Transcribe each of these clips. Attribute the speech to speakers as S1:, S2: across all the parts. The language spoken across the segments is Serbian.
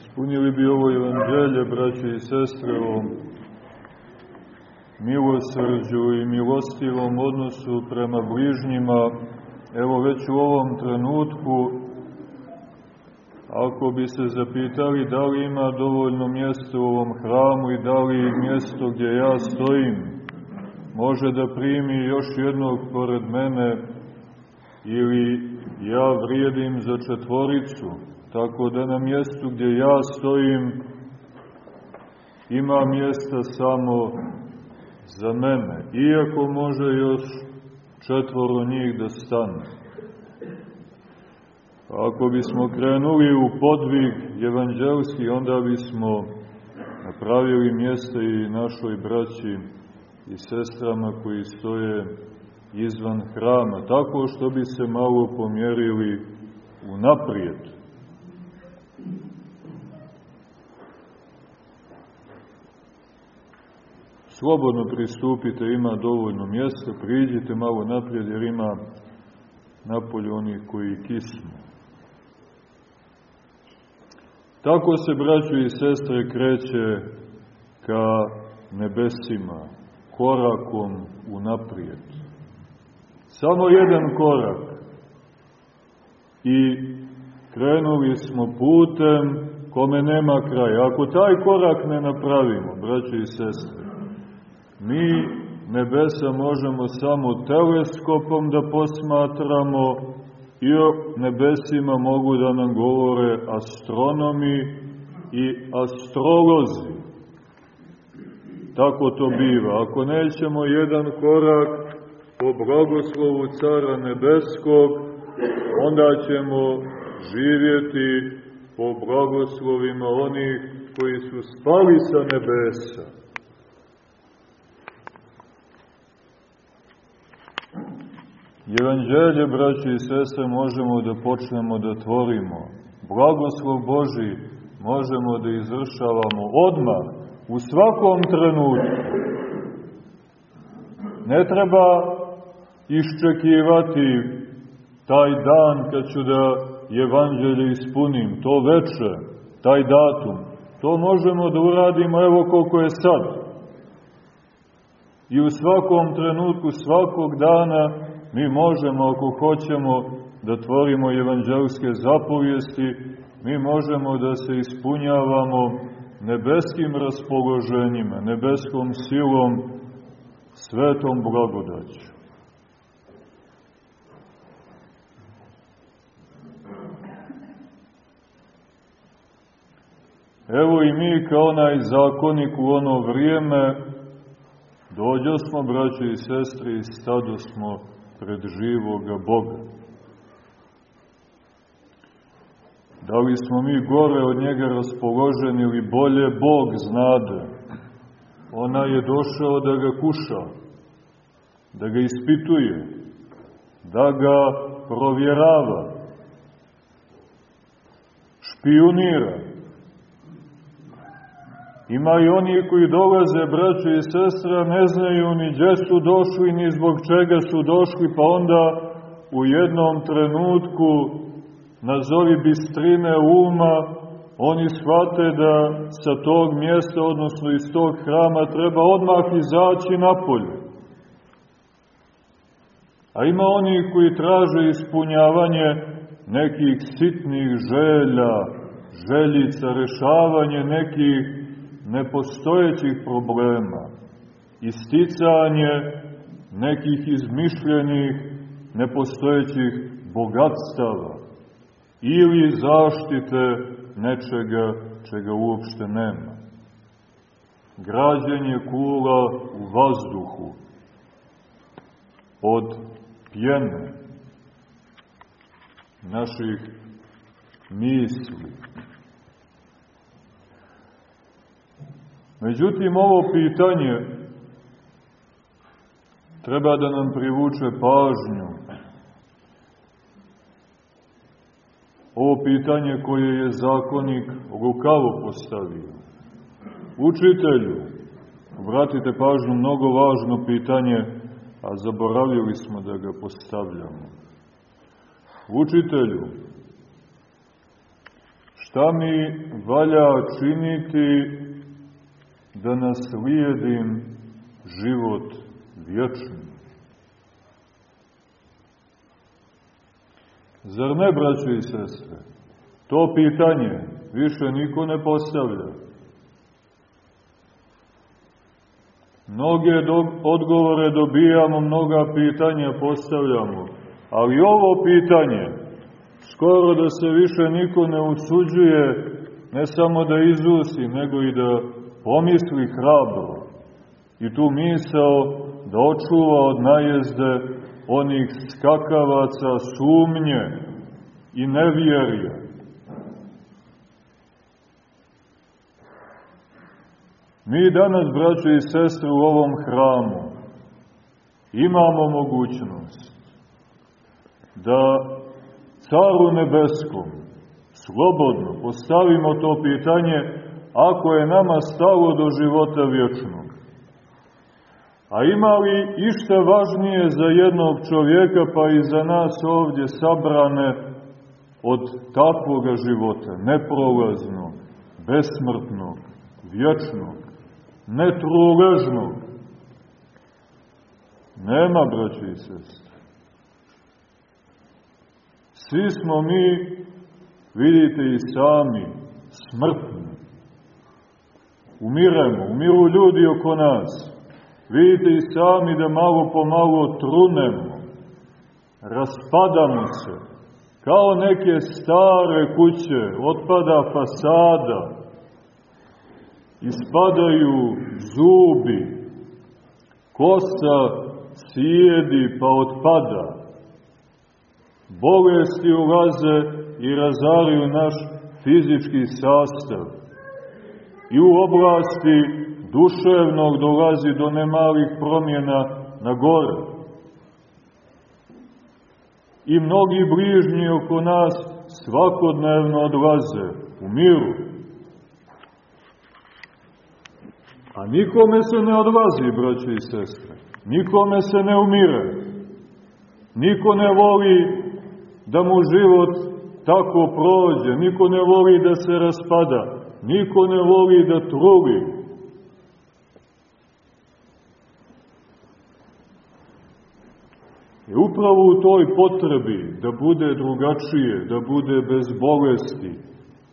S1: Ispunili bi ovo evanđelje, braće i sestre, o milosrđu i milostivom odnosu prema bližnjima, evo već u ovom trenutku, ako bi se zapitali da li ima dovoljno mjesta u ovom hramu i da li mjesto gdje ja stojim može da primi još jednog pored mene ili ja vrijedim za četvoricu, tako da na mjestu gdje ja stojim ima mjesta samo za mene, iako može još četvoro njih da stane. Ako bismo krenuli u podvig evanđelski, onda bismo napravili mjesta i našoj braći i sestrama koji stoje izvan hrama, tako što bi se malo pomjerili u naprijed. Slobodno pristupite, ima dovoljno mjesta, priđite malo naprijed jer ima napolju onih koji kisnu. Tako se, braćo i sestre, kreće ka nebesima, korakom u naprijed. Samo jedan korak i krenuli smo putem kome nema kraja. Ako taj korak ne napravimo, braćo i sestre, Mi nebesa možemo samo teleskopom da posmatramo i o nebesima mogu da nam govore astronomi i astrolozi. Tako to biva. Ako nećemo jedan korak po blagoslovu Cara Nebeskog, onda ćemo živjeti po blagoslovima onih koji su spali sa nebesa. Evanđelje, braći i sestre, možemo da počnemo da tvorimo. Blagoslov Boži možemo da izvršavamo odmah, u svakom trenutku. Ne treba iščekivati taj dan kad ću da evanđelje ispunim, to veče, taj datum. To možemo da uradimo evo koliko je sad. I u svakom trenutku, svakog dana, Mi možemo, ako hoćemo, da tvorimo evanđelske zapovijesti, mi možemo da se ispunjavamo nebeskim raspoloženjima, nebeskom silom, svetom blagodaću. Evo i mi kao onaj zakonik u ono vrijeme dođo smo, braće i sestre, i stado smo pred živoga Boga. Da li smo mi gore od njega raspoloženi ili bolje, Bog znade. Ona je došao da ga kuša, da ga ispituje, da ga provjerava, špionira, Ima i oni koji dolaze, braće i sestre, ne znaju ni gdje su došli, ni zbog čega su došli, pa onda u jednom trenutku, nazovi bistrine uma, oni shvate da sa tog mjesta, odnosno iz tog hrama, treba odmah izaći napolje. A ima oni koji traže ispunjavanje nekih sitnih želja, željica, rešavanje nekih nepostojećih problema, isticanje nekih izmišljenih nepostojećih bogatstava ili zaštite nečega čega uopšte nema. Građenje kula u vazduhu od pjene naših misli, Međutim, ovo pitanje treba da nam privuče pažnju. Ovo pitanje koje je zakonik rukavo postavio. Učitelju, vratite pažnju, mnogo važno pitanje, a zaboravili smo da ga postavljamo. Učitelju, Šta mi valja činiti da naslijedim život vječni? Zar ne, braćo i sestre? To pitanje više niko ne postavlja. Mnoge do, odgovore dobijamo, mnoga pitanja postavljamo, ali ovo pitanje, skoro da se više niko ne usuđuje, ne samo da izusi, nego i da pomisli hrabro. I tu misao da očuva od najezde onih skakavaca sumnje i nevjerja. Mi danas, braćo i sestre, u ovom hramu imamo mogućnost da caru nebeskom slobodno postavimo to pitanje ako je nama stalo do života vječnog. A ima li išta važnije za jednog čovjeka pa i za nas ovdje sabrane od takvoga života, neprolaznog, besmrtnog, vječnog? netruležnog. Nema, braći i sestre. Svi smo mi, vidite i sami, smrtni. Umiremo, umiru ljudi oko nas. Vidite i sami da malo po malo trunemo, raspadamo se, kao neke stare kuće, otpada fasada, ispadaju zubi, kosa sjedi pa otpada, bolesti ulaze i razariju naš fizički sastav. I u oblasti duševnog dolazi do nemalih promjena na gore. I mnogi bližnji oko nas svakodnevno odlaze u miru. A nikome se ne odlazi, braće i sestre. Nikome se ne umire. Niko ne voli da mu život tako prođe. Niko ne voli da se raspada. Niko ne voli da truli. I upravo u toj potrebi da bude drugačije, da bude bez bolesti,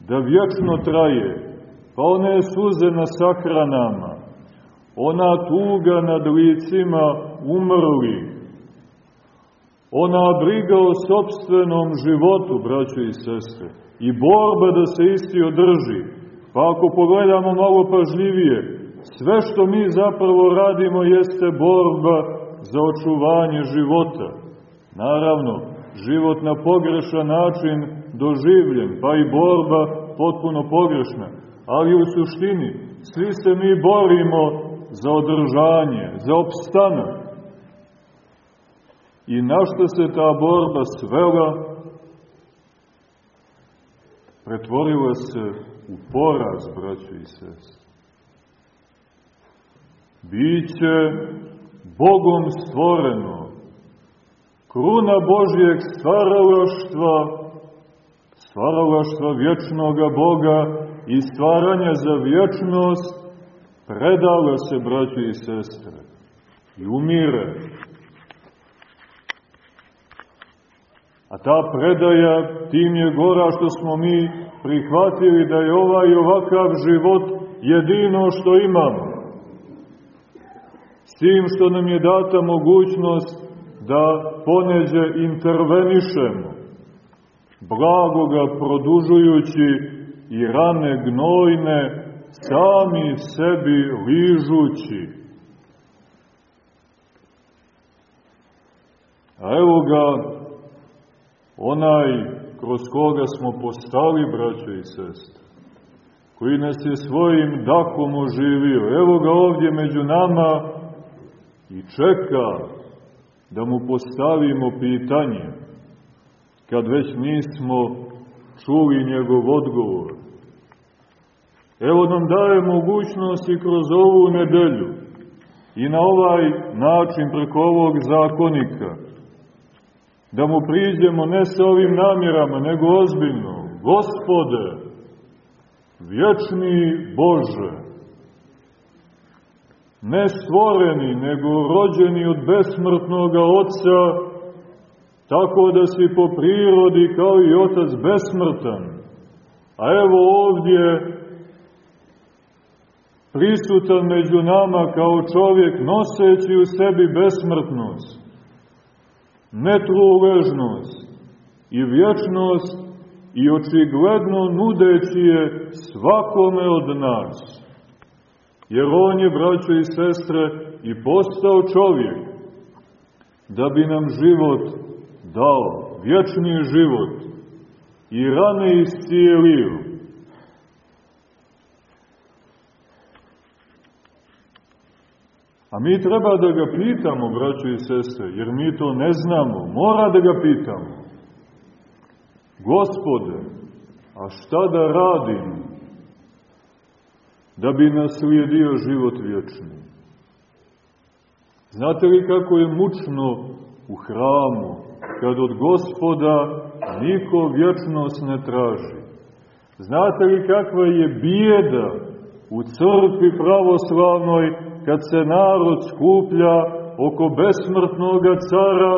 S1: da vječno traje, pa one suze na sakranama, ona tuga nad licima umrli, ona briga o sobstvenom životu, braćo i sestre, i borba da se isti održi. Pa ako pogledamo malo pažljivije, sve što mi zapravo radimo jeste borba za očuvanje života. Naravno, život na pogrešan način doživljen, pa i borba potpuno pogrešna ali u suštini svi se mi borimo za održanje, za opstanak. I na što se ta borba svela, pretvorila se u poraz, braćo i sest. Biće Bogom stvoreno, kruna Božijeg stvaralaštva, stvaralaštva vječnoga Boga, i stvaranja za vječnost predala se, braći i sestre, i umire. A ta predaja tim je gora što smo mi prihvatili da je ovaj ovakav život jedino što imamo. S tim što nam je data mogućnost da poneđe intervenišemo, blago ga produžujući i rane gnojne sami sebi ližući. A evo ga onaj kroz koga smo postali, braćo i sestre, koji nas je svojim dakom oživio. Evo ga ovdje među nama i čeka da mu postavimo pitanje, kad već nismo čuli njegov odgovor. Evo nam daje mogućnost i kroz ovu nedelju i na ovaj način preko ovog zakonika da mu priđemo ne sa ovim namjerama, nego ozbiljno. Gospode, vječni Bože, ne stvoreni, nego rođeni od besmrtnog Otca, tako da si po prirodi kao i Otac besmrtan. A evo ovdje prisutan među nama kao čovjek noseći u sebi besmrtnost, netruležnost i vječnost i očigledno nudeći je svakome od nas. Jer on je, braćo i sestre, i postao čovjek, da bi nam život dao, vječni život, i rane iscijelio. A mi treba da ga pitamo, braćo i sestre, jer mi to ne znamo, mora da ga pitamo. Gospode, a šta da radim da bi naslijedio život vječni? Znate li kako je mučno u hramu, kad od gospoda niko vječnost ne traži? Znate li kakva je bijeda u crkvi pravoslavnoj kad se narod skuplja oko besmrtnoga cara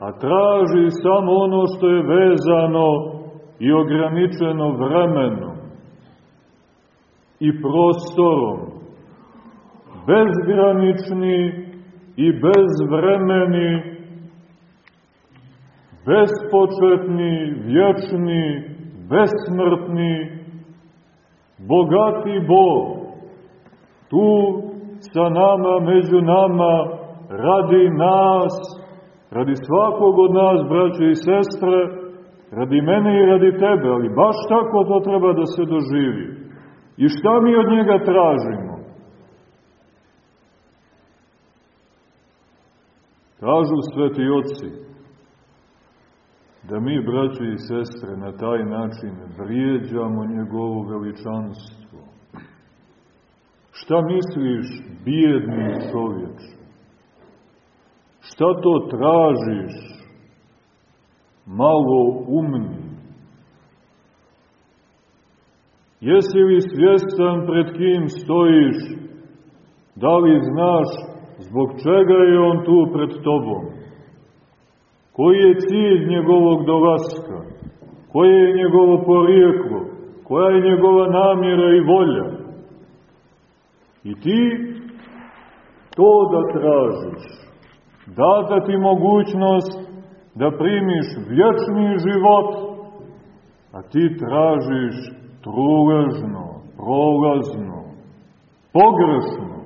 S1: a traži samo ono što je vezano i ograničeno vremenom i prostorom, bezgranični i bezvremeni, bespočetni, vječni, besmrtni, bogati Bog, tu sa nama, među nama, radi nas, radi svakog od nas, braće i sestre, radi mene i radi tebe, ali baš tako to treba da se doživi. I šta mi od njega tražimo? Kažu sveti oci, da mi, braće i sestre, na taj način vrijeđamo njegovo veličanstvo. Šta misliš, bijedni čovječ? Šta to tražiš? Malo umni. Jesi li svjestan pred kim stojiš? Da li znaš zbog čega je on tu pred tobom? Koji je cilj njegovog dolaska? Koje je njegovo porijeklo? Koja je njegova namjera i volja? I ti to da tražiš data ti mogućnost da primiš vječni život, a ti tražiš truležno, prolazno, pogrešno.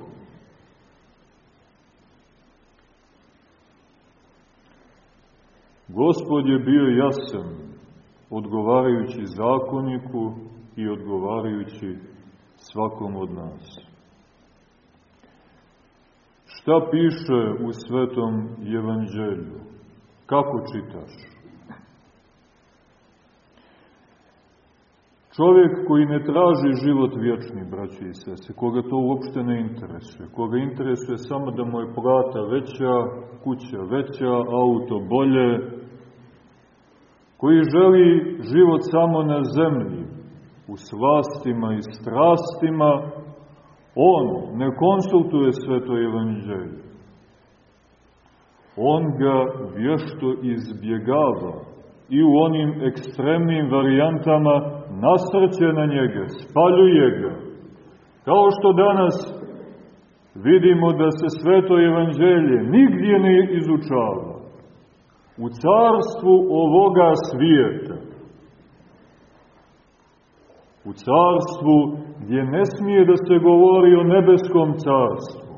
S1: Gospod je bio jasan, odgovarajući zakoniku i odgovarajući svakom od nas. Šta piše u Svetom Evanđelju? Kako čitaš? Čovjek koji ne traži život vječni, braći i sese, koga to uopšte ne interesuje, koga interesuje samo da mu je plata veća, kuća veća, auto bolje, koji želi život samo na zemlji, u slastima i strastima, On ne konsultuje sveto evanđelje. On ga vješto izbjegava i u onim ekstremnim varijantama nasrće na njega, spaljuje ga. Kao što danas vidimo da se sveto evanđelje nigdje ne izučava. U carstvu ovoga svijeta, u carstvu gdje ne smije da se govori o nebeskom carstvu.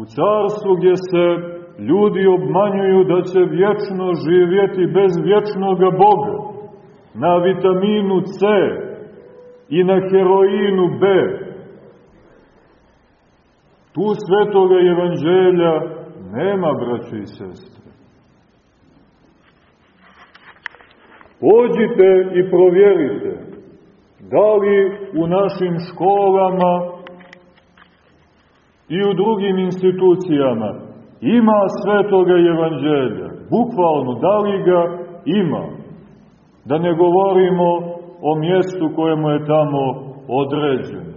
S1: U carstvu gdje se ljudi obmanjuju da će vječno živjeti bez vječnoga Boga, na vitaminu C i na heroinu B. Tu svetoga evanđelja nema, braće i sestre. Pođite i provjerite da li u našim školama i u drugim institucijama ima svetoga evanđelja, bukvalno, da li ga ima, da ne govorimo o mjestu kojemu je tamo određeno.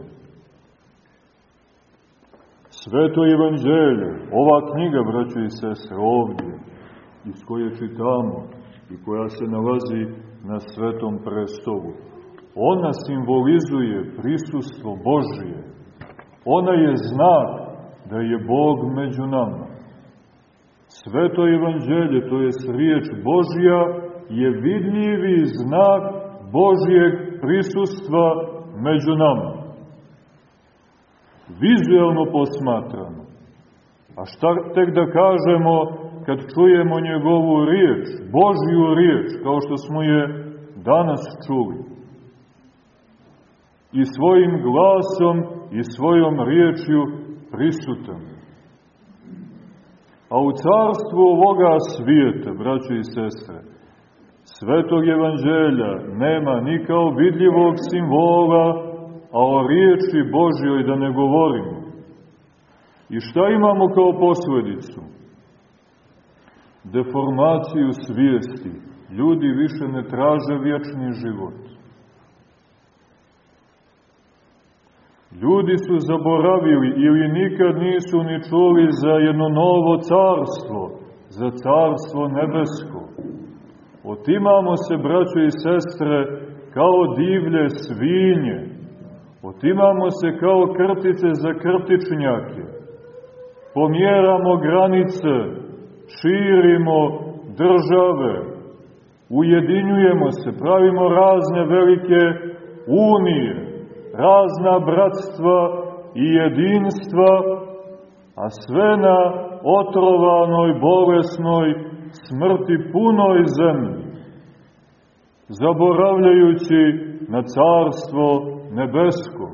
S1: Sveto evanđelje, ova knjiga, braćo i sestre, ovdje, iz koje čitamo i koja se nalazi na svetom prestolu, ona simbolizuje prisustvo Božije. Ona je znak da je Bog među nama. Sveto evanđelje, to je riječ Božja, je vidljivi znak Božijeg prisustva među nama. Vizualno posmatrano. A šta tek da kažemo kad čujemo njegovu riječ, Božju riječ, kao što smo je danas čuli? I svojim glasom i svojom riječju prisutan. A u carstvu ovoga svijeta, braćo i sestre, svetog evanđelja nema ni kao vidljivog simbola, a o riječi Božjoj da ne govorimo. I šta imamo kao posledicu? Deformaciju svijesti. Ljudi više ne traže vječni život. Ljudi su zaboravili ili nikad nisu ni čuli za jedno novo carstvo, za carstvo nebesko. Otimamo se, braćo i sestre, kao divlje svinje. Otimamo se kao krtice za krtičnjake. Pomjeramo granice, širimo države, ujedinjujemo se, pravimo razne velike unije, razna bratstva i jedinstva, a sve na otrovanoj, bolesnoj, smrti punoj zemlji, zaboravljajući na carstvo nebesko,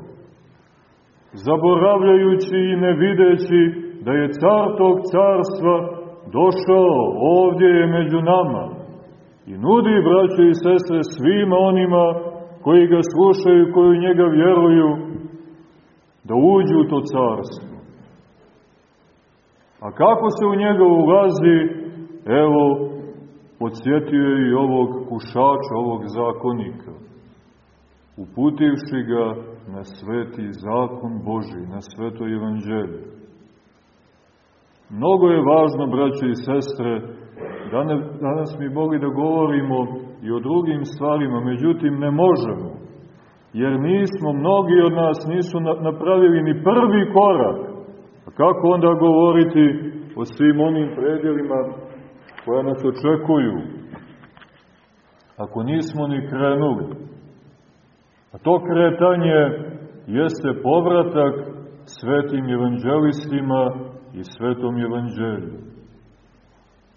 S1: zaboravljajući i ne videći da je car tog carstva došao, ovdje je među nama i nudi, braće i sestre, svima onima koji ga slušaju, koji u njega vjeruju, da uđu u to carstvo. A kako se u njega ulazi, evo, podsjetio je i ovog kušača, ovog zakonika, uputivši ga na sveti zakon Boži, na sveto evanđelje. Mnogo je važno, braće i sestre, danas mi mogli da govorimo i o drugim stvarima, međutim ne možemo, jer nismo, mnogi od nas nisu napravili ni prvi korak. A kako onda govoriti o svim onim predjelima koja nas očekuju, ako nismo ni krenuli? A to kretanje jeste povratak svetim evanđelistima i svetom evanđelju.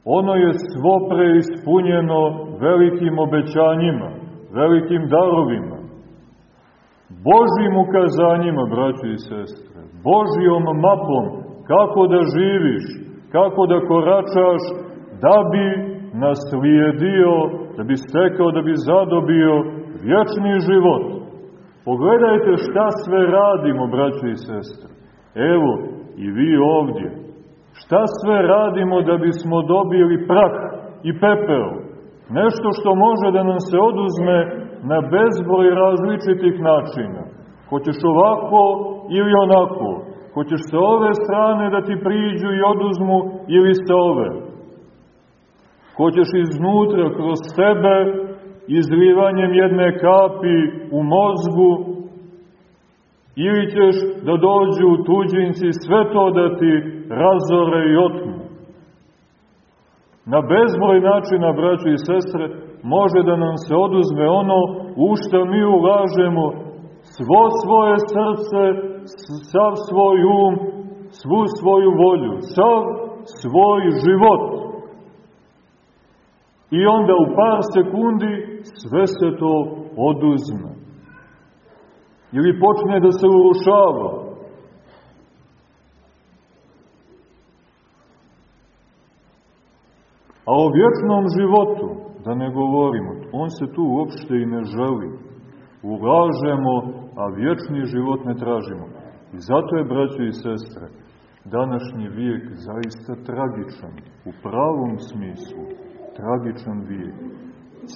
S1: Ono je svo preispunjeno velikim obećanjima, velikim darovima, Božim ukazanjima, braći i sestre, Božijom mapom kako da živiš, kako da koračaš, da bi naslijedio, da bi stekao, da bi zadobio vječni život. Pogledajte šta sve radimo, braći i sestre. Evo, i vi ovdje. Šta sve radimo da bismo dobili prah i pepeo? Nešto što može da nam se oduzme na bezbroj različitih načina. Hoćeš ovako ili onako. Hoćeš sa ove strane da ti priđu i oduzmu ili sa ove. Hoćeš iznutra kroz tebe izlivanjem jedne kapi u mozgu ili ćeš da dođu tuđinci sve to da ti razore i otmu. Na bezbroj načina, braćo i sestre, može da nam se oduzme ono u što mi ulažemo svo svoje srce, sav svoj um, svu svoju volju, sav svoj život. I onda u par sekundi sve se to oduzme. Ili počne da se urušava. A o vječnom životu, da ne govorimo, on se tu uopšte i ne želi. Ulažemo, a vječni život ne tražimo. I zato je, braćo i sestre, današnji vijek zaista tragičan, u pravom smislu, tragičan vijek.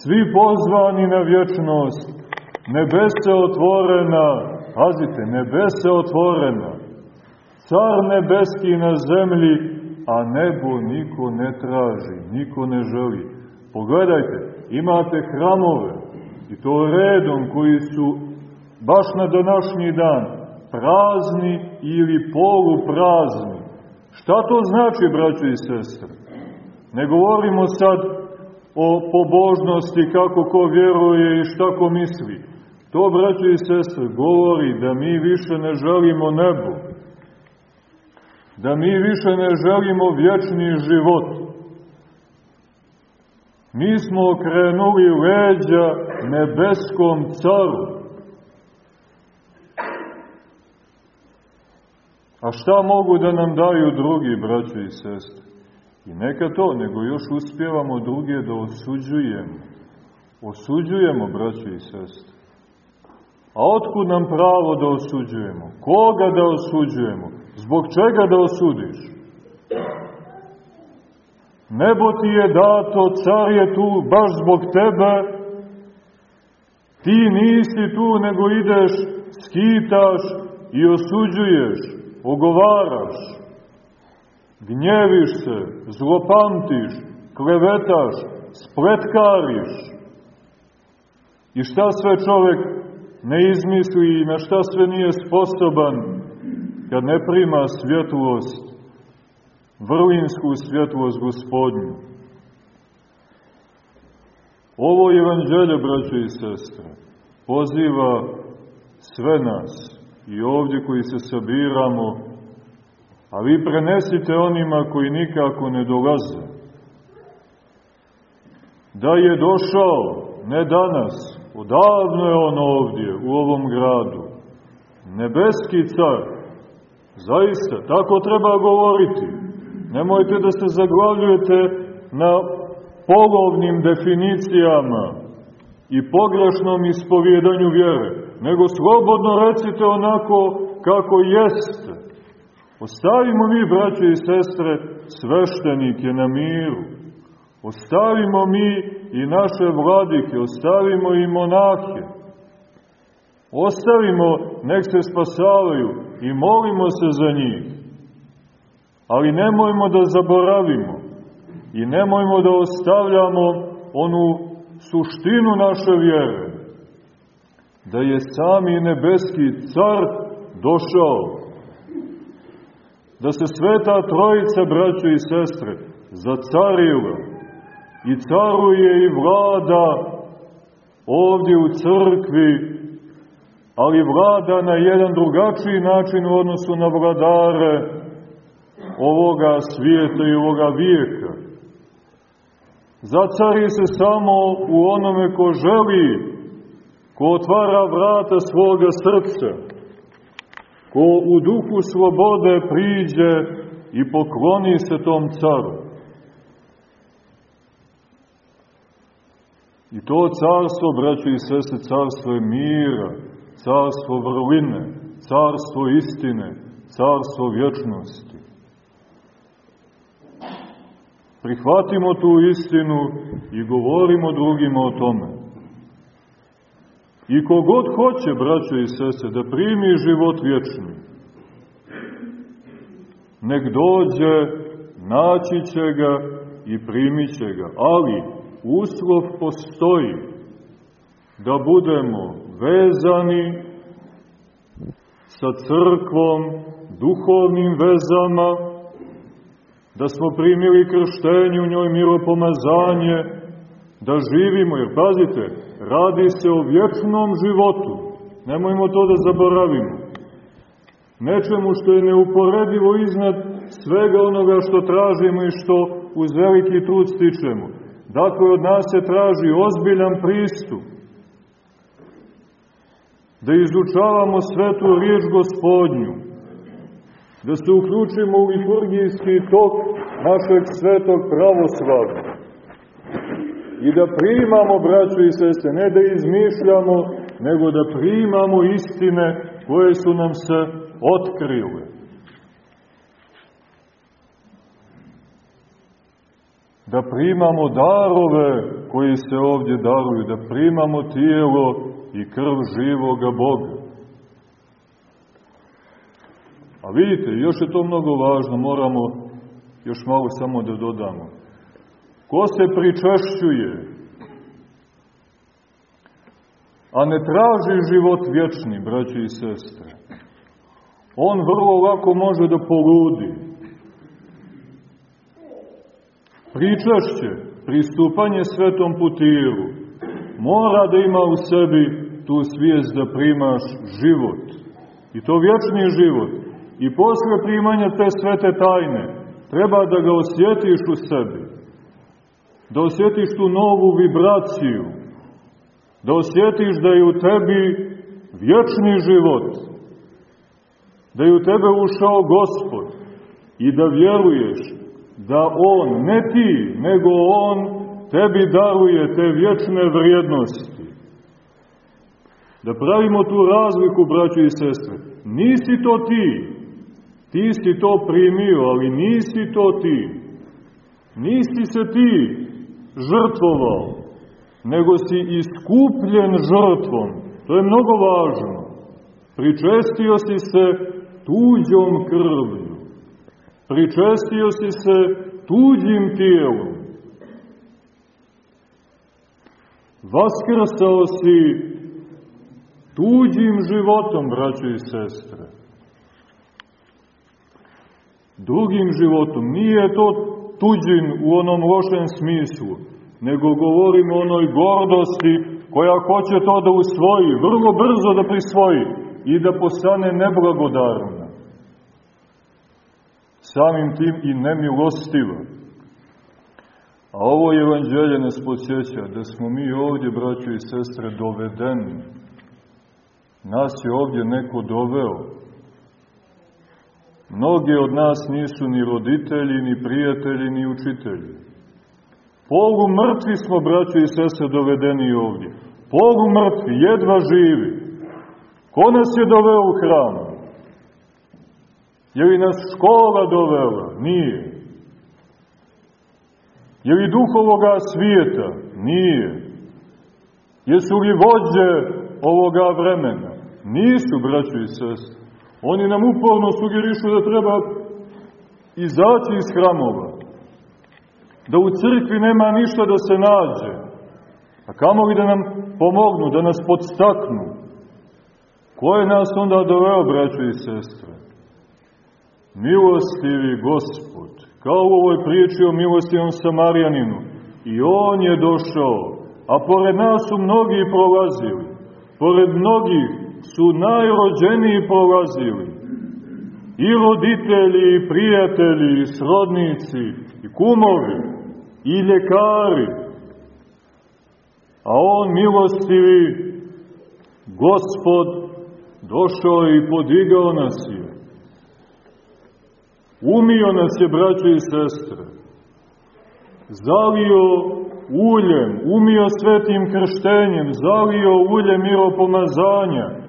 S1: Svi pozvani na vječnost, nebese otvorena, pazite, nebese otvorena, car nebeski na zemlji, a nebo niko ne traži, niko ne želi. Pogledajte, imate hramove, i to redom, koji su baš na današnji dan prazni ili poluprazni. Šta to znači, braćo i sestre? Ne govorimo sad o pobožnosti, kako ko vjeruje i šta ko misli. To, braćo i sestre, govori da mi više ne želimo nebo. Da mi više ne želimo vječni život. Mi smo okrenuli leđa nebeskom caru. A šta mogu da nam daju drugi, braćo i sestre? I neka to, nego još uspjevamo druge da osuđujemo. Osuđujemo, braćo i sestre. A otkud nam pravo da osuđujemo? Koga da osuđujemo? Zbog čega da osudiš? Nebo ti je dato, car je tu baš zbog tebe. Ti nisi tu, nego ideš, skitaš i osuđuješ, ogovaraš. Gnjeviš se, zlopamtiš, klevetaš, spletkariš. I šta sve čovek ne izmisli i na šta sve nije sposoban kad ne prima svjetlost, vrlinsku svjetlost gospodnju. Ovo evanđelje, braćo i sestre, poziva sve nas i ovdje koji se sabiramo, a vi prenesite onima koji nikako ne dolaze. Da je došao, ne danas, odavno je on ovdje, u ovom gradu, nebeski car, zaista, tako treba govoriti. Nemojte da se zaglavljujete na polovnim definicijama i pogrešnom ispovjedanju vjere, nego slobodno recite onako kako jeste. Ostavimo mi, braće i sestre, sveštenike na miru. Ostavimo mi i naše vladike, ostavimo i monahe. Ostavimo, nek se spasavaju i molimo se za njih. Ali nemojmo da zaboravimo i nemojmo da ostavljamo onu suštinu naše vjere, da je sami nebeski car došao, da se sveta trojica, braćo i sestre, zacarila i caruje i vlada ovdje u crkvi, ali vlada na jedan drugačiji način u odnosu na vladare ovoga svijeta i ovoga vijeka. Zacari se samo u onome ko želi, ko otvara vrata svoga srca, ko u duhu slobode priđe i pokloni se tom caru. I to carstvo, braćo i sese, carstvo je mira, carstvo vrline, carstvo istine, carstvo vječnosti. Prihvatimo tu istinu i govorimo drugima o tome. I kogod hoće, braćo i sese, da primi život vječni, nek dođe, naći će ga i primit će ga. Ali uslov postoji da budemo vezani sa crkvom, duhovnim vezama, da smo primili krštenje u njoj miropomazanje, da živimo, jer pazite, radi se o vječnom životu, nemojmo to da zaboravimo, nečemu što je neuporedivo iznad svega onoga što tražimo i što uz veliki trud stičemo. Dakle, od nas se traži ozbiljan pristup, da izučavamo svetu riječ gospodnju, da se uključimo u liturgijski tok našeg svetog pravoslavlja i da primamo, braćo i sese, ne da izmišljamo, nego da primamo istine koje su nam se otkrile. Da primamo darove koji se ovdje daruju, da primamo tijelo i krv živoga Boga. A vidite, još je to mnogo važno, moramo još malo samo da dodamo. Ko se pričešćuje, a ne traži život vječni, braći i sestre, on vrlo lako može da poludi. Pričašće, pristupanje svetom putiru, mora da ima u sebi tu svijest da primaš život. I to vječni život. I posle primanja te svete tajne, treba da ga osjetiš u sebi. Da osjetiš tu novu vibraciju. Da osjetiš da je u tebi vječni život. Da je u tebe ušao Gospod. I da vjeruješ da On, ne ti, nego On, tebi daruje te vječne vrijednosti. Da pravimo tu razliku, braćo i sestre. Nisi to ti. Ti si to primio, ali nisi to ti. Nisi se ti žrtvovao, nego si iskupljen žrtvom. To je mnogo važno. Pričestio si se tuđom krvlju. Pričestio si se tuđim tijelom. Vaskrsao si tuđim životom, braćo i sestre. Drugim životom. Nije to tuđin u onom lošem smislu, nego govorimo o onoj gordosti koja hoće to da usvoji, vrlo brzo da prisvoji i da postane neblagodarna. Samim tim i nemilostiva. A ovo evanđelje nas podsjeća da smo mi ovdje, braćo i sestre, dovedeni. Nas je ovdje neko doveo. Mnogi od nas nisu ni roditelji, ni prijatelji, ni učitelji. Polu mrtvi smo, braćo i sestre, dovedeni ovdje. Polu mrtvi, jedva živi. Ko nas je doveo u hram? Je li nas škola dovela? Nije. Je li duh ovoga svijeta? Nije. Jesu li vođe ovoga vremena? Nisu, braćo i sestre. Oni nam uporno sugerišu da treba izaći iz hramova. Da u crkvi nema ništa da se nađe. A kamo li da nam pomognu, da nas podstaknu? Ko je nas onda doveo, braćo i sestre? Milostivi gospod kao u ovoj priči o milostivom Samarijaninu. I on je došao, a pored nas su mnogi prolazili. Pored mnogih su najrođeniji prolazili. I roditelji, i prijatelji, i srodnici, i kumovi, i ljekari. A on, milostivi, gospod, došao i podigao nas je Umio nas je, braćo i sestre. Zalio uljem, umio svetim krštenjem, zalio uljem miropomazanja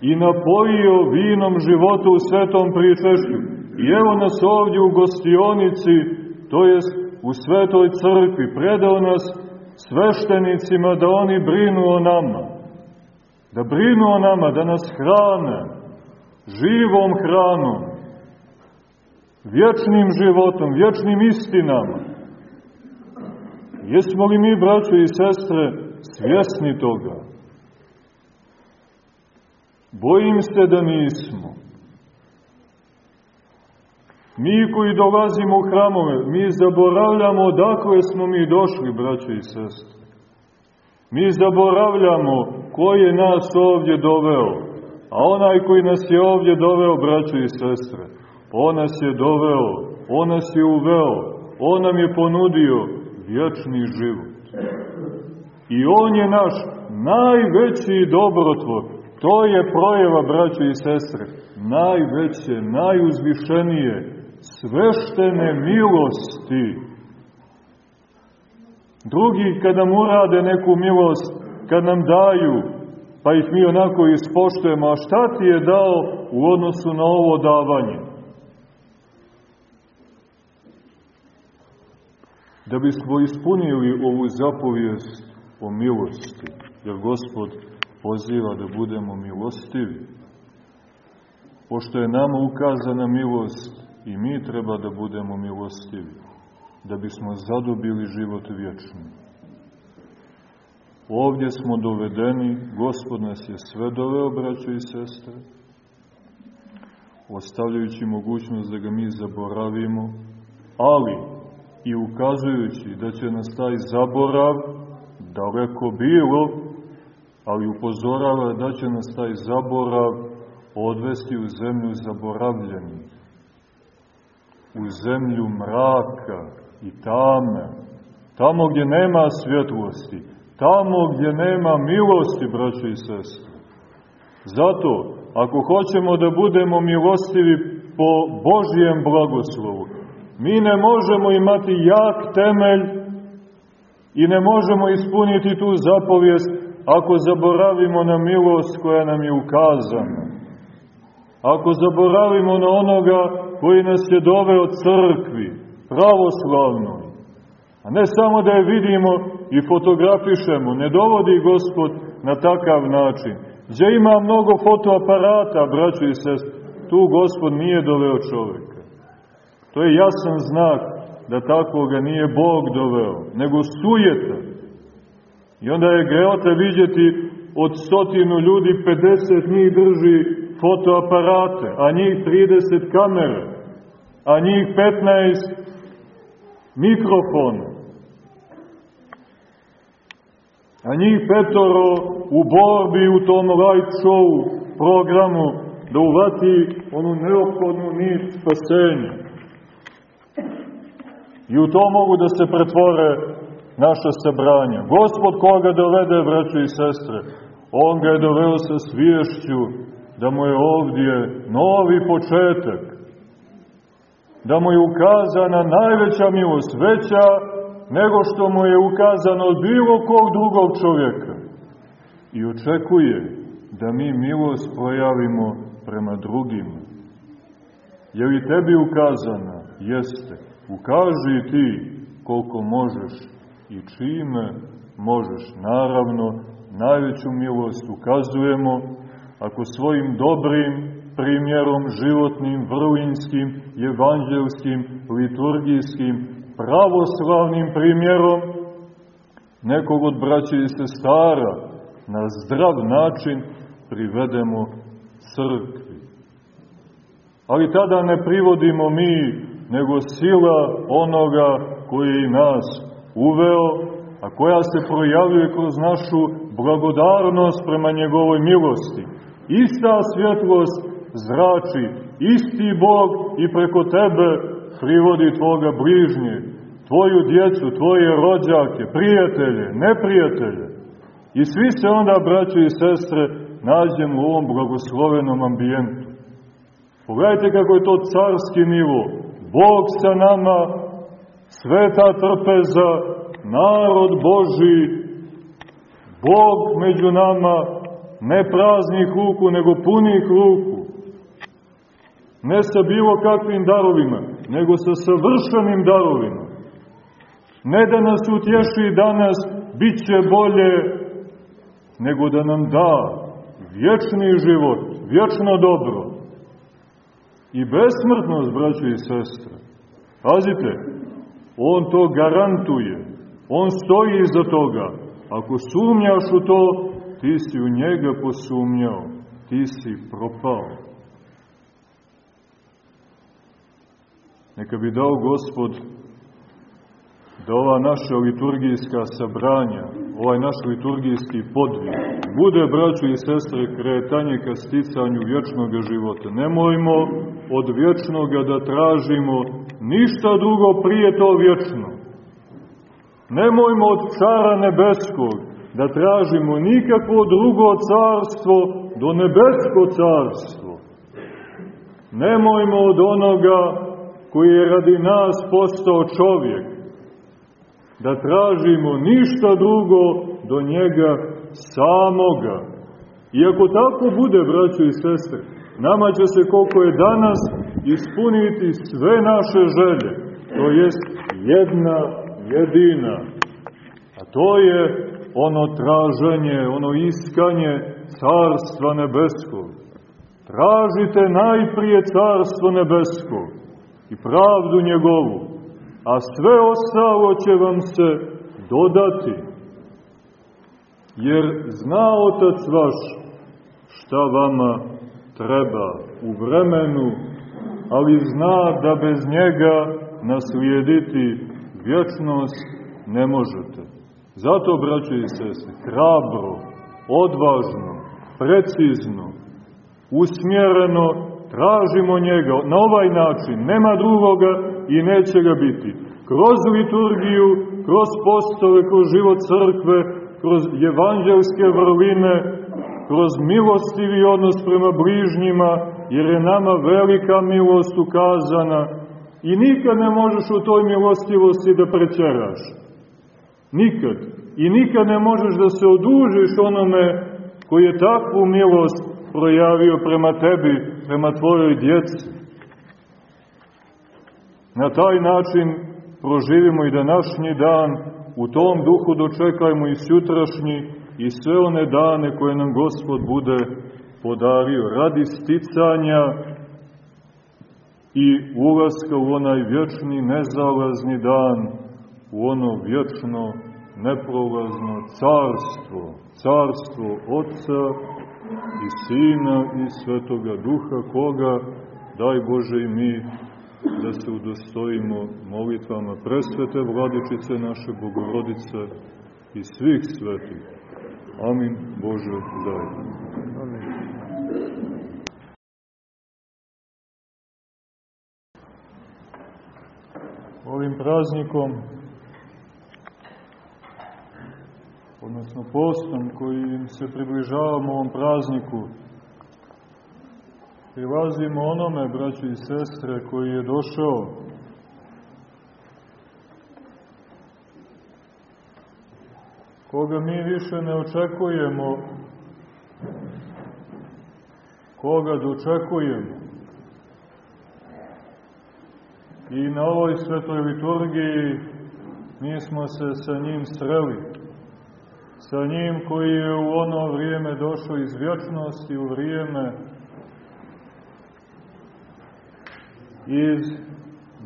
S1: i napojio vinom života u svetom pričešću. I evo nas ovdje u gostionici, to jest u svetoj crkvi, predao nas sveštenicima da oni brinu o nama. Da brinu o nama, da nas hrane živom hranom, vječnim životom, vječnim istinama. Jesmo li mi, braćo i sestre, svjesni toga? Bojim se da nismo. Mi koji dolazimo u hramove, mi zaboravljamo odakle smo mi došli, braćo i sestre. Mi zaboravljamo ko je nas ovdje doveo, a onaj koji nas je ovdje doveo, braćo i sestre, On nas je doveo, On nas je uveo, On nam je ponudio vječni život. I On je naš najveći dobrotvor. To je projeva, braćo i sestre, najveće, najuzvišenije, sveštene milosti. Drugi, kada nam urade neku milost, kad nam daju, pa ih mi onako ispoštujemo, a šta ti je dao u odnosu na ovo davanje? da bismo ispunili ovu zapovijest o milosti, jer Gospod poziva da budemo milostivi. Pošto je nama ukazana milost, i mi treba da budemo milostivi, da bismo zadobili život vječni. Ovdje smo dovedeni, Gospod nas je sve doveo, braćo i sestre, ostavljajući mogućnost da ga mi zaboravimo, ali i ukazujući da će nas taj zaborav, daleko bilo, ali upozorava da će nas taj zaborav odvesti u zemlju zaboravljenih, u zemlju mraka i tame, tamo gdje nema svjetlosti, tamo gdje nema milosti, braćo i sestre. Zato, ako hoćemo da budemo milostivi po Božijem blagoslovu, mi ne možemo imati jak temelj i ne možemo ispuniti tu zapovijest ako zaboravimo na milost koja nam je ukazana. Ako zaboravimo na onoga koji nas je doveo crkvi, pravoslavnoj, a ne samo da je vidimo i fotografišemo, ne dovodi Gospod na takav način. Gdje ima mnogo fotoaparata, braćo i sest, tu Gospod nije doveo čoveka. To je jasan znak da takvoga nije Bog doveo, nego sujeta. I onda je greota vidjeti od stotinu ljudi 50 njih drži fotoaparate, a njih 30 kamere, a njih 15 mikrofona. A njih petoro u borbi u tom light show programu da uvati onu neophodnu nit spasenja. I u to mogu da se pretvore naša sabranja. Gospod koga dovede, braćo i sestre, On ga je doveo sa sviješću da mu je ovdje novi početak, da mu je ukazana najveća milost, veća nego što mu je ukazano od bilo kog drugog čovjeka. I očekuje da mi milost projavimo prema drugima. Je li tebi ukazana? Jeste. Ukaži ti koliko možeš i čime možeš. Naravno, najveću milost ukazujemo ako svojim dobrim primjerom životnim, vrlinskim, evanđelskim, liturgijskim, pravoslavnim primjerom nekog od braća i sestara na zdrav način privedemo crkvi. Ali tada ne privodimo mi, nego sila onoga koji nas uveo, a koja se projavljuje kroz našu blagodarnost prema njegovoj milosti. Ista svjetlost zrači, isti Bog i preko tebe privodi tvoga bližnje, tvoju djecu, tvoje rođake, prijatelje, neprijatelje. I svi se onda, braćo i sestre, nađemo u ovom blagoslovenom ambijentu. Pogledajte kako je to carski nivo. Bog sa nama, sveta trpeza, narod Boži, Bog među nama, ne praznih ruku, nego punih ruku. Ne sa bilo kakvim darovima, nego sa savršenim darovima. Ne da nas utješi danas, bit će bolje, nego da nam da vječni život, vječno dobro i besmrtnost, braćo i sestre. Pazite, on to garantuje, on stoji iza toga. Ako sumnjaš u to, ti si u njega posumnjao, ti si propao. Neka bi dao Gospod da ova naša liturgijska sabranja, ovaj naš liturgijski podvig, bude, braćo i sestre, kretanje ka sticanju vječnog života. Nemojmo od vječnoga da tražimo ništa drugo prije to vječno. Nemojmo od cara nebeskog da tražimo nikakvo drugo carstvo do nebesko carstvo. Nemojmo od onoga koji je radi nas postao čovjek, da tražimo ništa drugo do njega samoga. I ako tako bude, braćo i sestre, nama će se koliko je danas ispuniti sve naše želje, to jest jedna jedina, a to je ono traženje, ono iskanje Carstva Nebeskog. Tražite najprije Carstvo Nebesko i pravdu njegovu, a sve ostalo će vam se dodati. Jer zna Otac vaš šta vama treba u vremenu, ali zna da bez njega naslijediti vječnost ne možete. Zato, braće i sese, hrabro, odvažno, precizno, usmjereno tražimo njega na ovaj način, nema drugoga i neće ga biti. Kroz liturgiju, kroz postove, kroz život crkve, kroz evanđelske vrline, kroz milostivi odnos prema bližnjima, jer je nama velika milost ukazana i nikad ne možeš u toj milostivosti da prećeraš. Nikad. I nikad ne možeš da se odužiš onome koji je takvu milost projavio prema tebi, prema tvojoj djeci. Na taj način proživimo i današnji dan, u tom duhu dočekajmo i sutrašnji i sve one dane koje nam Gospod bude podario radi sticanja i ulaska u onaj vječni nezalazni dan, u ono vječno neprolazno carstvo, carstvo Otca i Sina i Svetoga Duha, koga, daj Bože i mi, da se udostojimo molitvama presvete vladičice naše Bogorodice i svih svetih. Amin Bože daj. Amin. Ovim praznikom, odnosno postom kojim se približavamo ovom prazniku, prilazimo onome, braći i sestre, koji je došao koga mi više ne očekujemo, koga dočekujemo. I na ovoj svetoj liturgiji mi smo se sa njim sreli, sa njim koji je u ono vrijeme došao iz vječnosti u vrijeme iz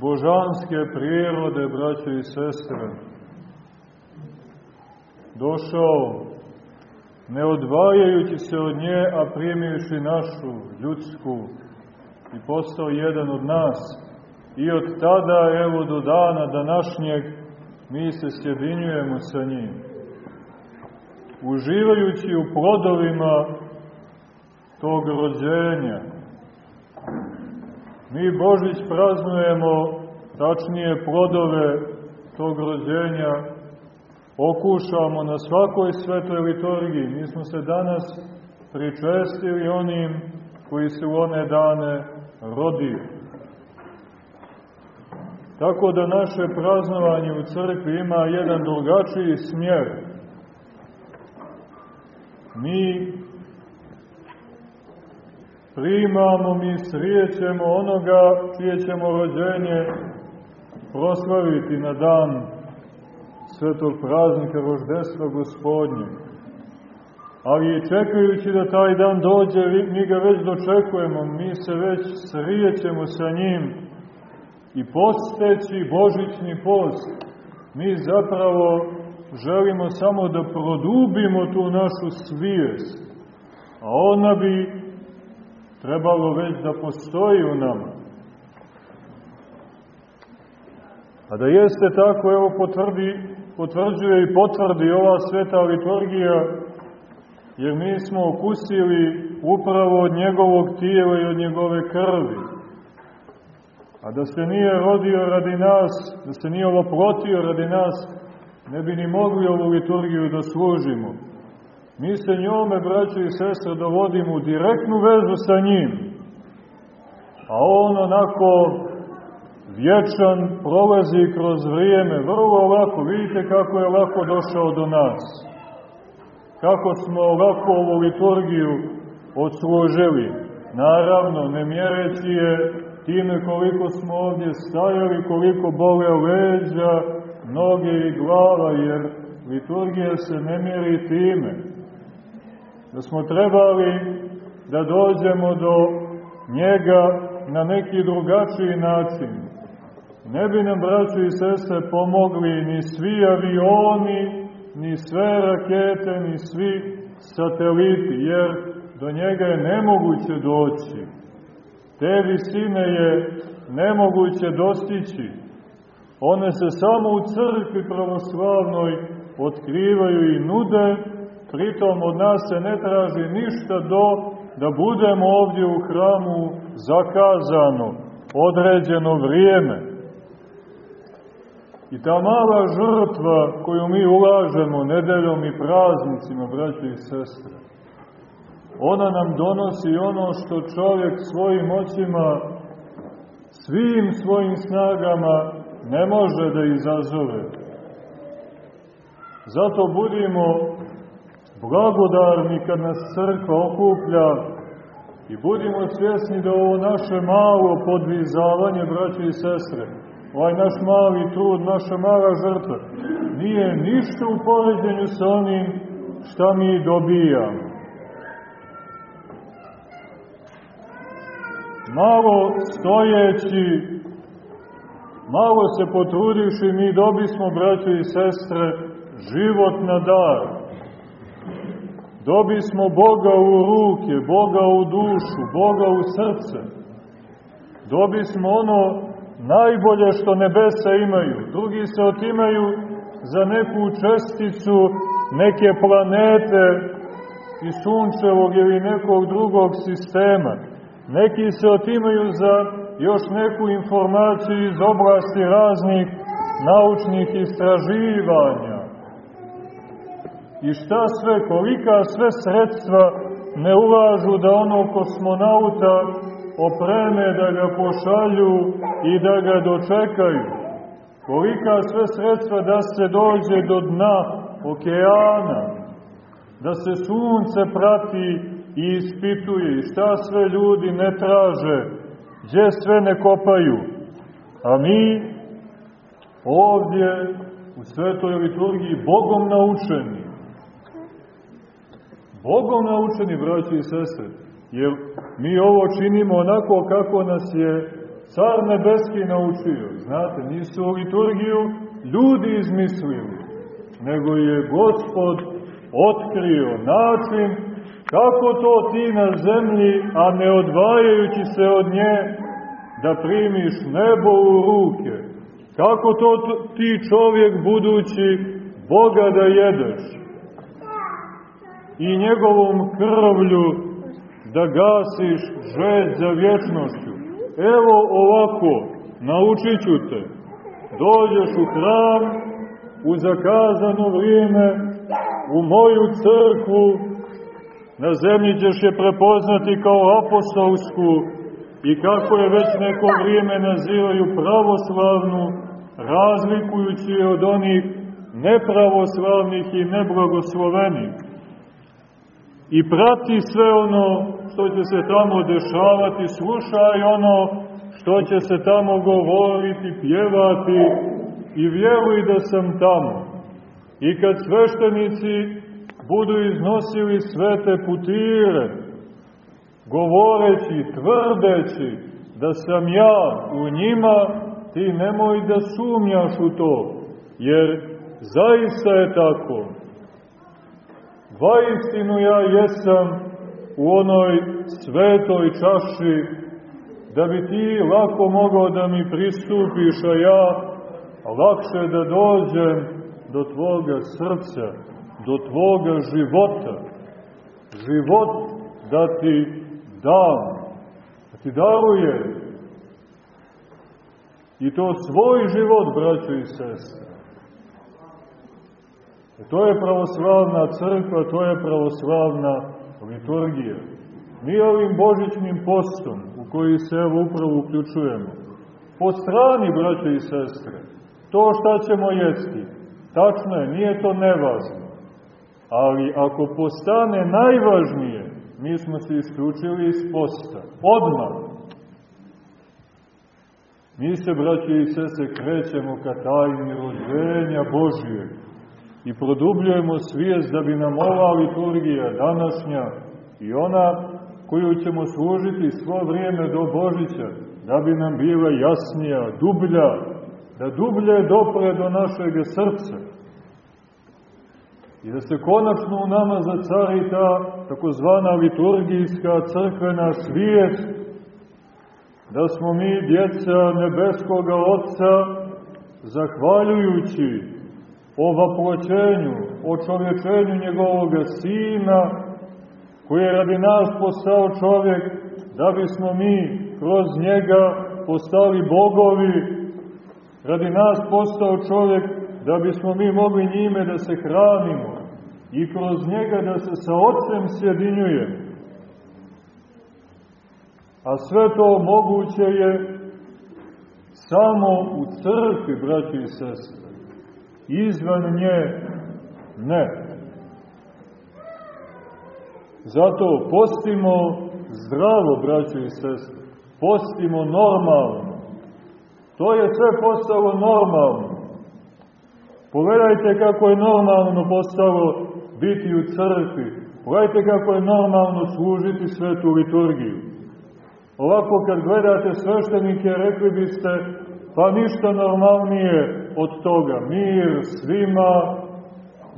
S1: božanske prirode, braće i sestre, došao ne odvajajući se od nje, a primivši našu ljudsku i postao jedan od nas. I od tada, evo do dana današnjeg, mi se sjedinjujemo sa njim. Uživajući u plodovima tog rođenja, Mi Božić praznujemo, tačnije plodove tog rođenja, okušamo na svakoj svetoj liturgiji. Mi smo se danas pričestili onim koji se u one dane rodio. Tako da naše praznovanje u crkvi ima jedan drugačiji smjer. Mi primamo, mi srijećemo onoga čije ćemo rođenje proslaviti na dan svetog praznika roždestva gospodnje. Ali čekajući da taj dan dođe, mi ga već dočekujemo, mi se već srijećemo sa njim i posteći Božićni post, mi zapravo želimo samo da produbimo tu našu svijest, a ona bi trebalo već da postoji u nama. A da jeste tako, evo potvrdi, potvrđuje i potvrdi ova sveta liturgija, jer mi smo okusili upravo od njegovog tijela i od njegove krvi. A da se nije rodio radi nas, da se nije ovoplotio radi nas, ne bi ni mogli ovu liturgiju da služimo. Mi se njome, braćo i sestre, dovodimo u direktnu vezu sa njim. A on onako vječan prolazi kroz vrijeme, vrlo lako, vidite kako je lako došao do nas. Kako smo lako ovu liturgiju odslužili. Naravno, ne mjereći je time koliko smo ovdje stajali, koliko bole leđa, noge i glava, jer liturgija se ne mjeri time. Da smo trebali da dođemo do njega na neki drugačiji način. Ne bi nam, braćo i sestre, pomogli ni svi avioni, ni sve rakete, ni svi sateliti, jer do njega je nemoguće doći. Te visine je nemoguće dostići. One se samo u crkvi pravoslavnoj otkrivaju i nude, pritom od nas se ne traži ništa do da budemo ovdje u hramu zakazano, određeno vrijeme. I ta mala žrtva koju mi ulažemo nedeljom i praznicima, braće i sestre, ona nam donosi ono što čovjek svojim očima, svim svojim snagama ne može da izazove. Zato budimo blagodarni kad nas crkva okuplja i budimo svjesni da ovo naše malo podvizavanje, braće i sestre, ovaj naš mali trud, naša mala žrtva, nije ništa u poređenju sa onim šta mi dobijamo. Malo stojeći, malo se potrudivši, mi dobismo, braće i sestre, život na dar Dobismo Boga u ruke, Boga u dušu, Boga u srce. Dobismo ono najbolje što nebesa imaju. Drugi se otimaju za neku česticu, neke planete i sunčevog ili nekog drugog sistema. Neki se otimaju za još neku informaciju iz oblasti raznih naučnih istraživanja i šta sve, kolika sve sredstva ne ulažu da ono kosmonauta opreme da ga pošalju i da ga dočekaju. Kolika sve sredstva da se dođe do dna okeana, da se sunce prati i ispituje i šta sve ljudi ne traže, gdje sve ne kopaju. A mi ovdje u svetoj liturgiji Bogom naučeni, Bogom naučeni, braći i sestre, jer mi ovo činimo onako kako nas je car nebeski naučio. Znate, nisu liturgiju ljudi izmislili, nego je Gospod otkrio način kako to ti na zemlji, a ne odvajajući se od nje, da primiš nebo u ruke. Kako to ti čovjek budući Boga da jedeš i njegovom krvlju da gasiš žeć za vječnošću. Evo ovako, naučit ću te. Dođeš u hram u zakazano vrijeme, u moju crkvu, na zemlji ćeš je prepoznati kao apostolsku i kako je već neko vrijeme nazivaju pravoslavnu, razlikujući od onih nepravoslavnih i neblagoslovenih i prati sve ono što će se tamo dešavati, slušaj ono što će se tamo govoriti, pjevati i vjeruj da sam tamo. I kad sveštenici budu iznosili svete putire, govoreći, tvrdeći da sam ja u njima, ti nemoj da sumnjaš u to, jer zaista je tako istinu ja jesam u onoj svetoj čaši, da bi ti lako mogao da mi pristupiš, a ja lakše da dođem do tvoga srca, do tvoga života. Život da ti dam, da ti daruje. I to svoj život, braćo i sestre. E to je pravoslavna crkva, to je pravoslavna liturgija. Mi ovim božićnim postom, u koji se evo upravo uključujemo, po strani, braće i sestre, to šta ćemo jesti, tačno je, nije to nevažno. Ali ako postane najvažnije, mi smo se isključili iz posta. Odmah. Mi se, braće i sese, krećemo ka tajni rođenja Božijeg i produbljujemo svijest da bi nam ova liturgija današnja i ona koju ćemo služiti svo vrijeme do Božića, da bi nam bila jasnija, dublja, da dublje dopre do našeg srca. I da se konačno u nama zacari ta takozvana liturgijska crkvena svijest, da smo mi djeca nebeskoga Otca, zahvaljujući o vaploćenju, o čovječenju njegovog Sina, koji je radi nas postao čovjek, da bismo mi kroz njega postali bogovi, radi nas postao čovjek, da bismo mi mogli njime da se hranimo i kroz njega da se sa Otcem sjedinjujemo. A sve to moguće je samo u crkvi, braći i sestre. Izvan nje ne. Zato postimo zdravo, braći i sestre. Postimo normalno. To je sve postalo normalno. Pogledajte kako je normalno postalo biti u crkvi. Pogledajte kako je normalno služiti svetu liturgiju. Ovako kad gledate sveštenike, rekli biste, pa ništa normalnije od toga. Mir svima,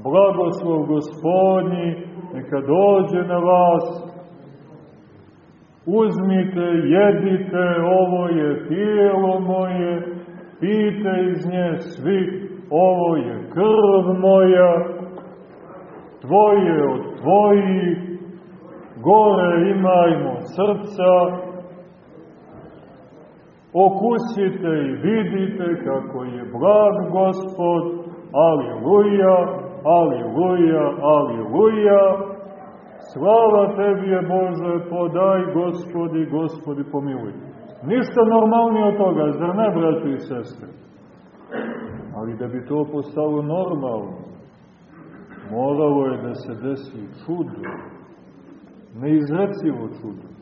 S1: blagoslov gospodnji, neka dođe na vas, uzmite, jedite, ovo je tijelo moje, pite iz nje svi, ovo je krv moja, tvoje od tvojih, gore imajmo srca, okusite i vidite kako je blag gospod, aliluja, aliluja, aliluja, slava tebi je Bože, podaj gospodi, gospodi pomiluj. Ništa normalnije od toga, zar ne, braći i sestre? Ali da bi to postalo normalno, moralo je da se desi čudo, neizrecivo čudo.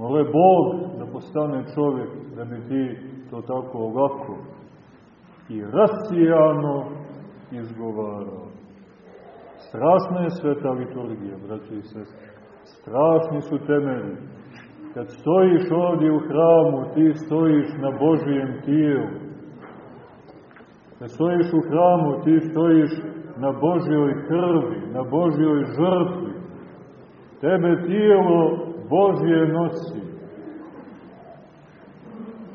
S1: Mora je Bog da postane čovjek, da bi ti to tako ovako i rascijano izgovarao. Strašna je sveta liturgija, braći i sestri. Strašni su temelji. Kad stojiš ovdje u hramu, ti stojiš na Božijem tijelu. Kad stojiš u hramu, ti stojiš na Božjoj krvi, na Božjoj žrtvi. Tebe tijelo Božje nosi.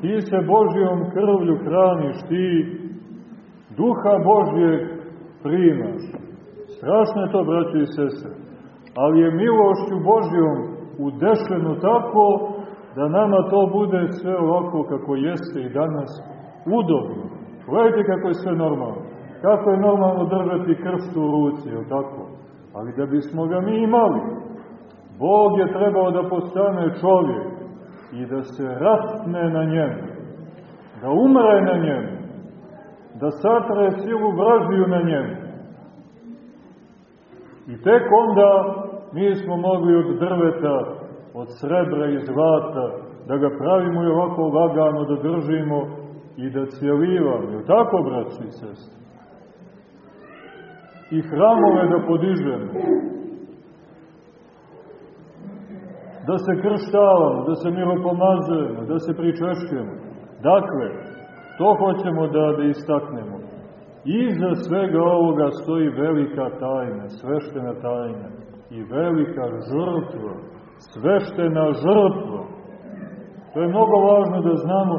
S1: Ti se Božjom krvlju hraniš, ti duha Božjeg primaš. Strašno je to, braći i sestre, ali je milošću Božjom udešeno tako da nama to bude sve ovako kako jeste i danas udobno. Gledajte kako je sve normalno. Kako je normalno držati krst u ruci, tako? Ali da bismo ga mi imali, Bog je trebao da postane čovjek i da se rastne na njemu, da umre na njemu, da satre silu vražiju na njemu. I tek onda mi smo mogli od drveta, od srebra i zlata, da ga pravimo i ovako lagano da držimo i da cijelivamo. Je tako, braći i sestri? I hramove da podižemo. Da se krštavamo, da se miropomazujemo, da se pričešćujemo. Dakle, to hoćemo da, da istaknemo. Iza svega ovoga stoji velika tajna, sveštena tajna i velika žrtva, sveštena žrtva. To je mnogo važno da znamo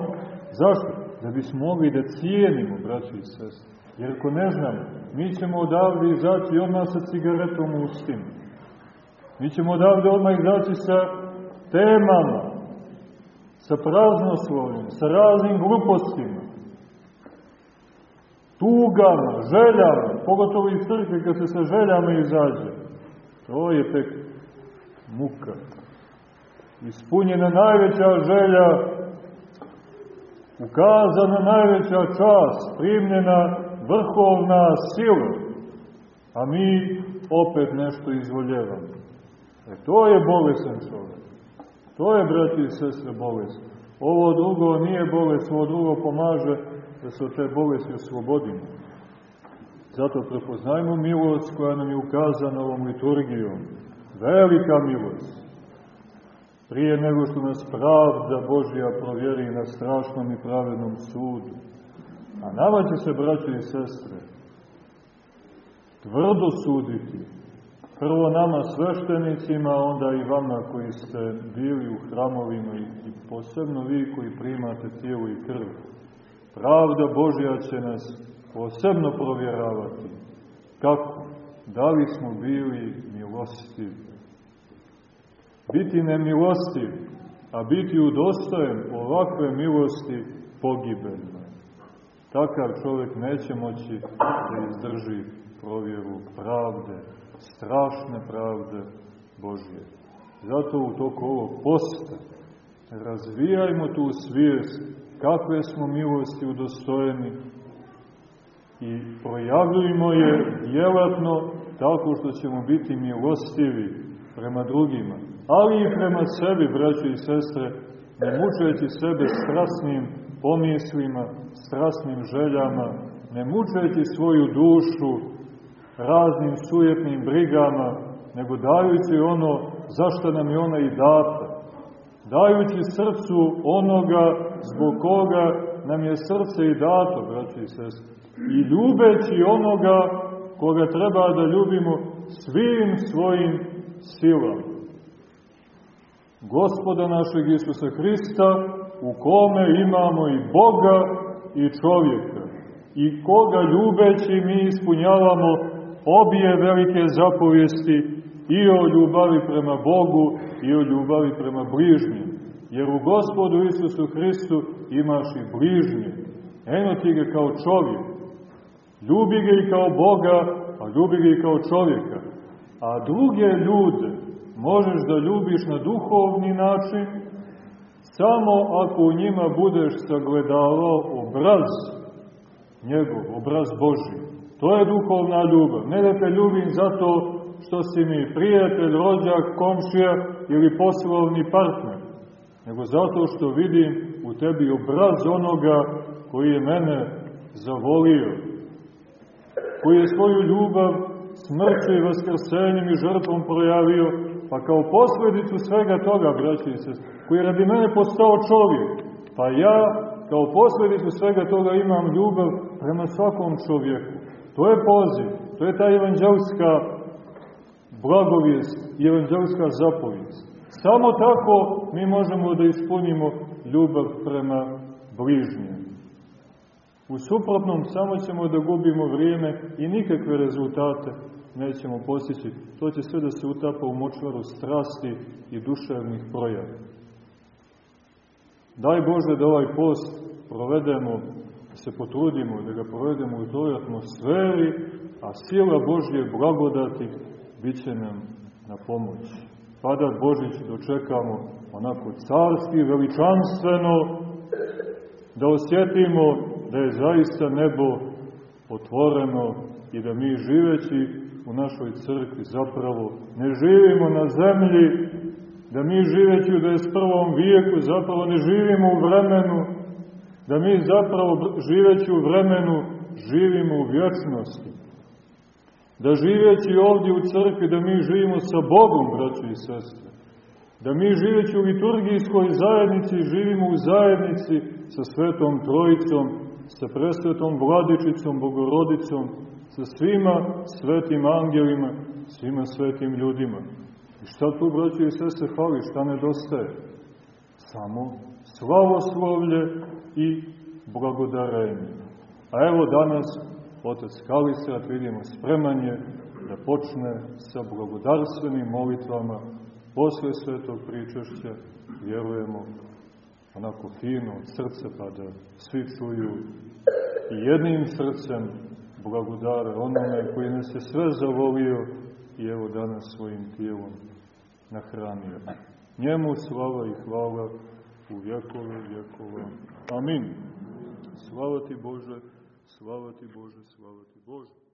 S1: zašto? Da bismo mogli da cijenimo, braći i sestri. Jer ako ne znamo, mi ćemo odavde izaći odmah sa cigaretom u ustima. Mi ćemo odavde odmah izaći sa temama, sa praznoslovim, sa raznim glupostima tugama, željama, pogotovo iz crkve kad se sa željama izađe. To je tek muka. Ispunjena najveća želja, ukazana najveća čast, primljena vrhovna sila, a mi opet nešto izvoljevamo. E to je bolesan čovjek. To je, brati i sestre, bolest. Ovo drugo nije bolest, ovo drugo pomaže da se od te bolesti oslobodimo. Zato prepoznajmo milost koja nam je ukazana ovom liturgijom. Velika milost. Prije nego što nas pravda Božja provjeri na strašnom i pravednom sudu. A nama će se, braće i sestre, tvrdo suditi. Prvo nama sveštenicima, onda i vama koji ste bili u hramovima i posebno vi koji primate tijelo i krv. Pravda Božja će nas posebno provjeravati. Kako? Da li smo bili milostivi? Biti nemilostiv, a biti udostojen ovakve milosti pogibeljno. Takav čovjek neće moći da izdrži provjeru pravde, strašne pravde Božje. Zato u toku ovog posta razvijajmo tu svijest kakve smo milosti udostojeni i projavljujemo je djelatno tako što ćemo biti milostivi prema drugima, ali i prema sebi, braći i sestre, ne mučeći sebe strasnim pomislima, strasnim željama, ne mučeći svoju dušu raznim sujetnim brigama, nego dajući ono zašto nam je ona i data, dajući srcu onoga zbog koga nam je srce i dato, braći i sestre, i ljubeći onoga koga treba da ljubimo svim svojim silama. Gospoda našeg Isusa Hrista, u kome imamo i Boga i čovjeka, i koga ljubeći mi ispunjavamo obje velike zapovijesti i o ljubavi prema Bogu i o ljubavi prema bližnjim. Jer u Gospodu Isusu Hristu imaš i bližnje. Eno ti ga kao čovjek. Ljubi ga i kao Boga, a ljubi ga i kao čovjeka. A druge ljude možeš da ljubiš na duhovni način samo ako u njima budeš sagledavao obraz njegov, obraz Boži. To je duhovna ljubav. Ne da te ljubim zato što si mi prijatelj, rođak, komšija ili poslovni partner, nego zato što vidim u tebi obraz onoga koji je mene zavolio, koji je svoju ljubav smrću i vaskrsenjem i žrtvom projavio, pa kao posledicu svega toga, braći sest, koji je radi mene postao čovjek, pa ja kao posledicu svega toga imam ljubav prema svakom čovjeku. To je poziv, to je ta evanđelska blagovijest i evanđelska zapovijest. Samo tako mi možemo da ispunimo ljubav prema bližnjem. U suprotnom samo ćemo da gubimo vrijeme i nikakve rezultate nećemo postići. To će sve da se utapa u močvaru strasti i duševnih projava. Daj Bože da ovaj post provedemo, se potrudimo, da ga provedemo u toj atmosferi, a sila Božje blagodati bit će nam na pomoć. Padat Božić dočekamo onako carski, veličanstveno, da osjetimo da je zaista nebo otvoreno i da mi živeći u našoj crkvi zapravo ne živimo na zemlji, da mi živeći u 21. vijeku zapravo ne živimo u vremenu, da mi zapravo živeći u vremenu živimo u vječnosti. Da živeći ovdje u crkvi, da mi živimo sa Bogom, braći i sestre. Da mi živeći u liturgijskoj zajednici, živimo u zajednici sa Svetom Trojicom, sa presvetom Vladičicom, Bogorodicom, sa svima svetim angelima, svima svetim ljudima. I šta tu, braći i sestre, fali, šta nedostaje? Samo slavoslovlje i blagodarenje. A evo danas otac Kalisat, vidimo, spreman je da počne sa blagodarstvenim molitvama posle svetog pričašća, vjerujemo, onako fino od srca, pa da svi čuju i jednim srcem blagodare onome koji nas je sve zavolio i evo danas svojim tijelom nahranio. Njemu slava i hvala u vjekove vjekova. Amin. Slava ti Bože, slava ti Bože, slava ti Bože.